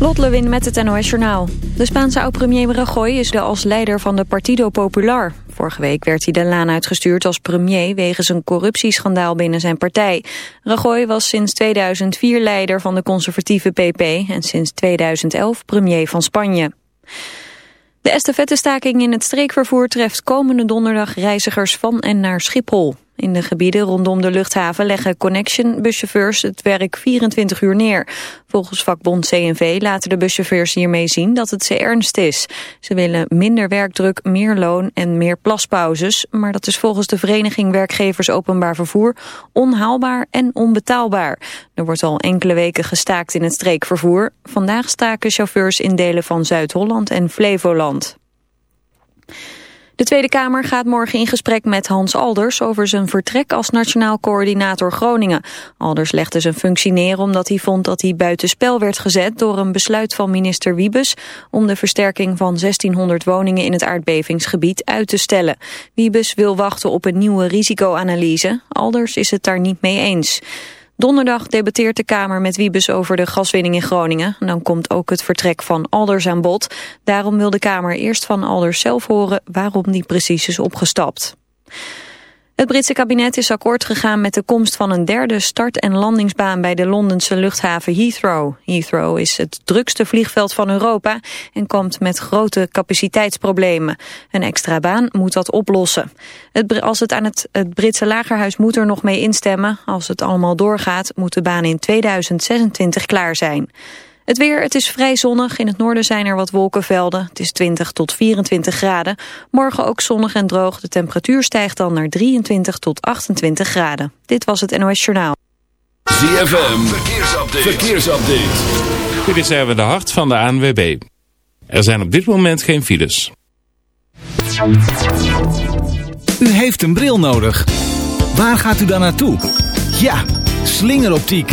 Lot Lewin met het NOS Journaal. De Spaanse oud-premier Rajoy is de als leider van de Partido Popular. Vorige week werd hij de laan uitgestuurd als premier... wegens een corruptieschandaal binnen zijn partij. Rajoy was sinds 2004 leider van de conservatieve PP... en sinds 2011 premier van Spanje. De estafettestaking in het streekvervoer treft komende donderdag reizigers van en naar Schiphol. In de gebieden rondom de luchthaven leggen Connection buschauffeurs het werk 24 uur neer. Volgens vakbond CNV laten de buschauffeurs hiermee zien dat het ze ernst is. Ze willen minder werkdruk, meer loon en meer plaspauzes. Maar dat is volgens de Vereniging Werkgevers Openbaar Vervoer onhaalbaar en onbetaalbaar. Er wordt al enkele weken gestaakt in het streekvervoer. Vandaag staken chauffeurs in delen van Zuid-Holland en Flevoland. De Tweede Kamer gaat morgen in gesprek met Hans Alders over zijn vertrek als Nationaal Coördinator Groningen. Alders legde zijn functie neer omdat hij vond dat hij buitenspel werd gezet door een besluit van minister Wiebes om de versterking van 1600 woningen in het aardbevingsgebied uit te stellen. Wiebes wil wachten op een nieuwe risicoanalyse. Alders is het daar niet mee eens. Donderdag debatteert de Kamer met Wiebes over de gaswinning in Groningen. Dan komt ook het vertrek van Alders aan bod. Daarom wil de Kamer eerst van Alders zelf horen waarom die precies is opgestapt. Het Britse kabinet is akkoord gegaan met de komst van een derde start- en landingsbaan bij de Londense luchthaven Heathrow. Heathrow is het drukste vliegveld van Europa en komt met grote capaciteitsproblemen. Een extra baan moet dat oplossen. Als het aan het Britse lagerhuis moet er nog mee instemmen. Als het allemaal doorgaat moet de baan in 2026 klaar zijn. Het weer, het is vrij zonnig. In het noorden zijn er wat wolkenvelden. Het is 20 tot 24 graden. Morgen ook zonnig en droog. De temperatuur stijgt dan naar 23 tot 28 graden. Dit was het NOS Journaal. ZFM, verkeersupdate. verkeersupdate. Dit is even de hart van de ANWB. Er zijn op dit moment geen files. U heeft een bril nodig. Waar gaat u dan naartoe? Ja, slingeroptiek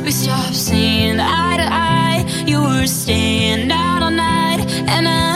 we stopped seeing eye to eye. You were staying out all night, and I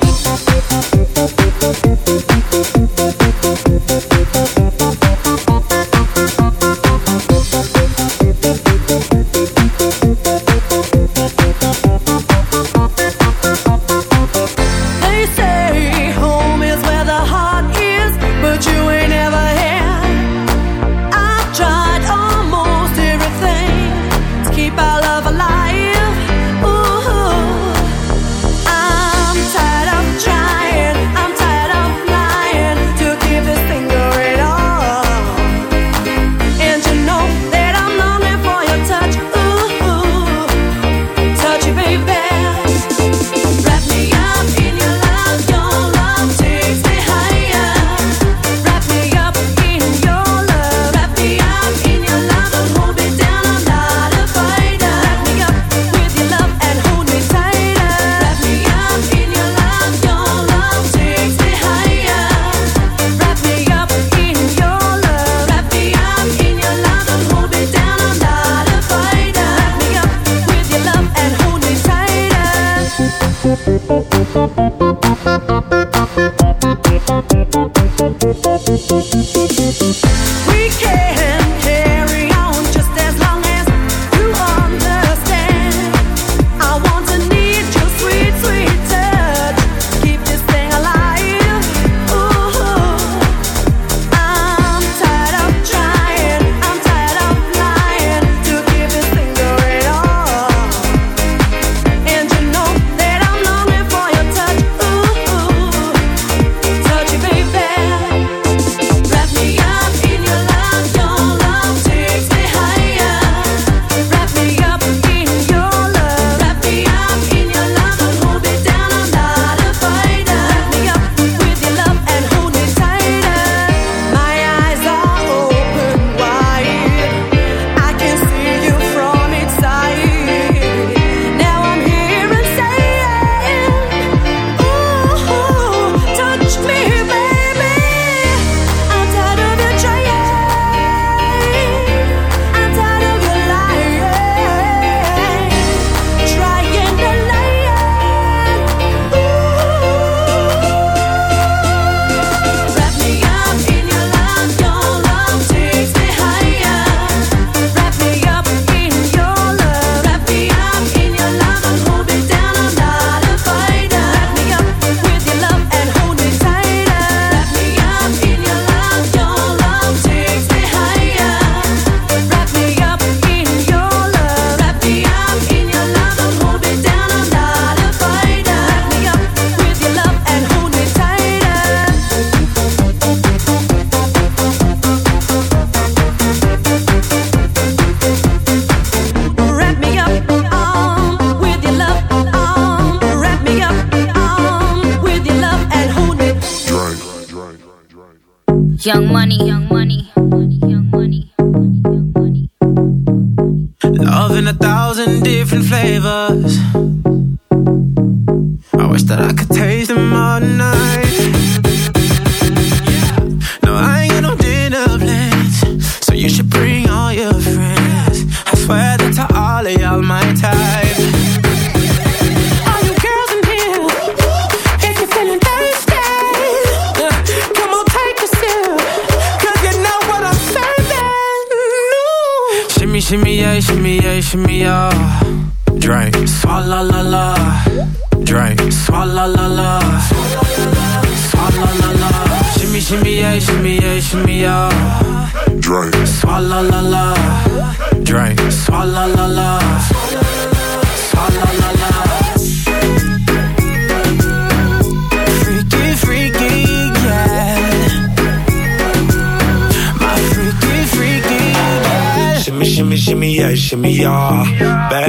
that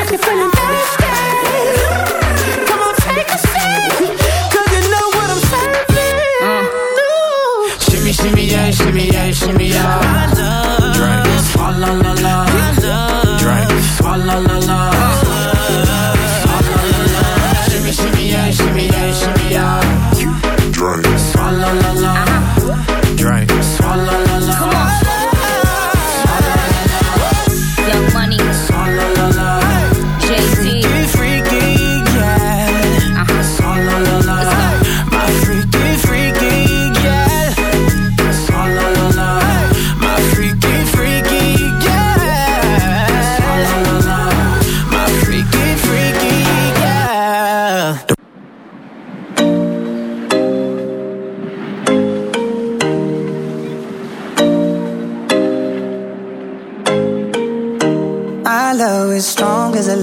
if you're feeling thirsty, come on, take a sip. 'Cause you know what I'm serving. Ooh. Shimmy, shimmy, yeah, shimmy, yeah, shimmy, yeah. Drink. Swalla la la. Drink. Swalla la la.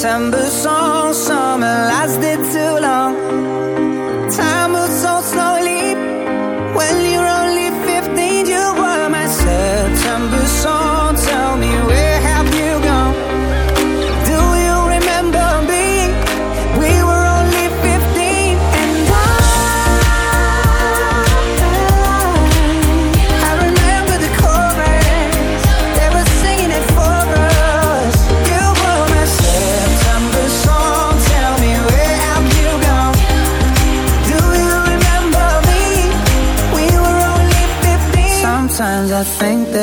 September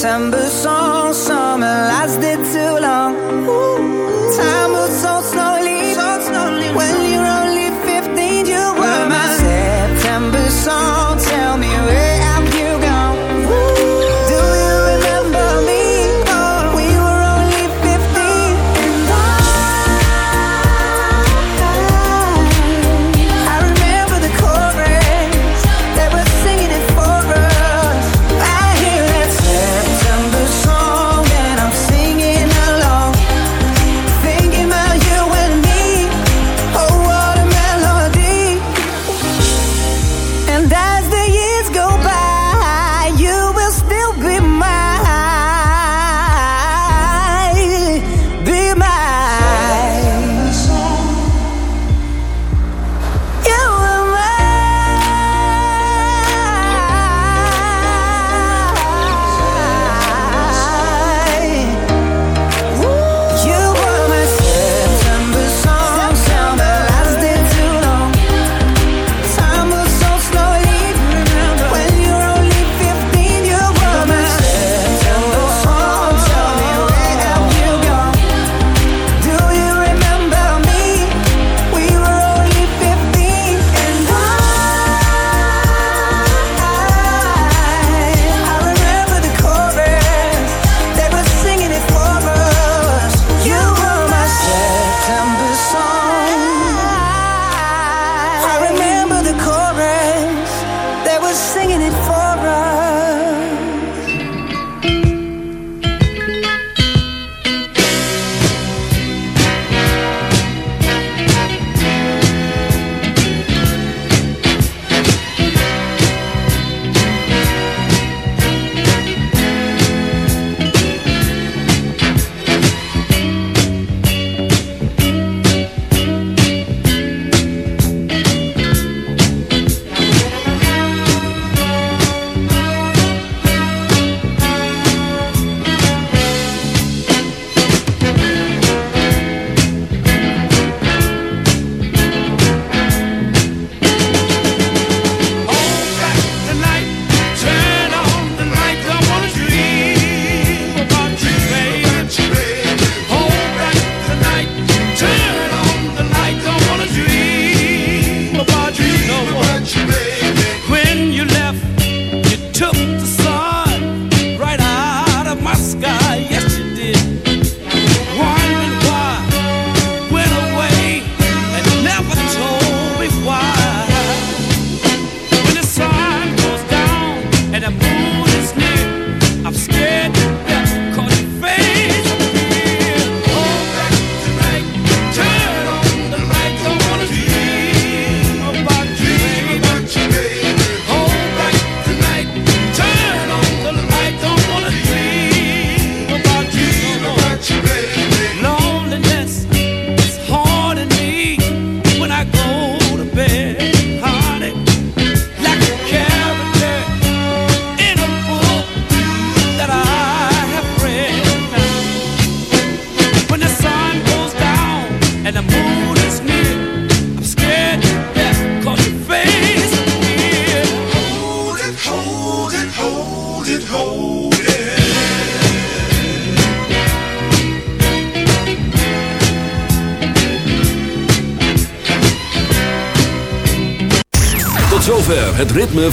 September song, summer lasted too